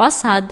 passado.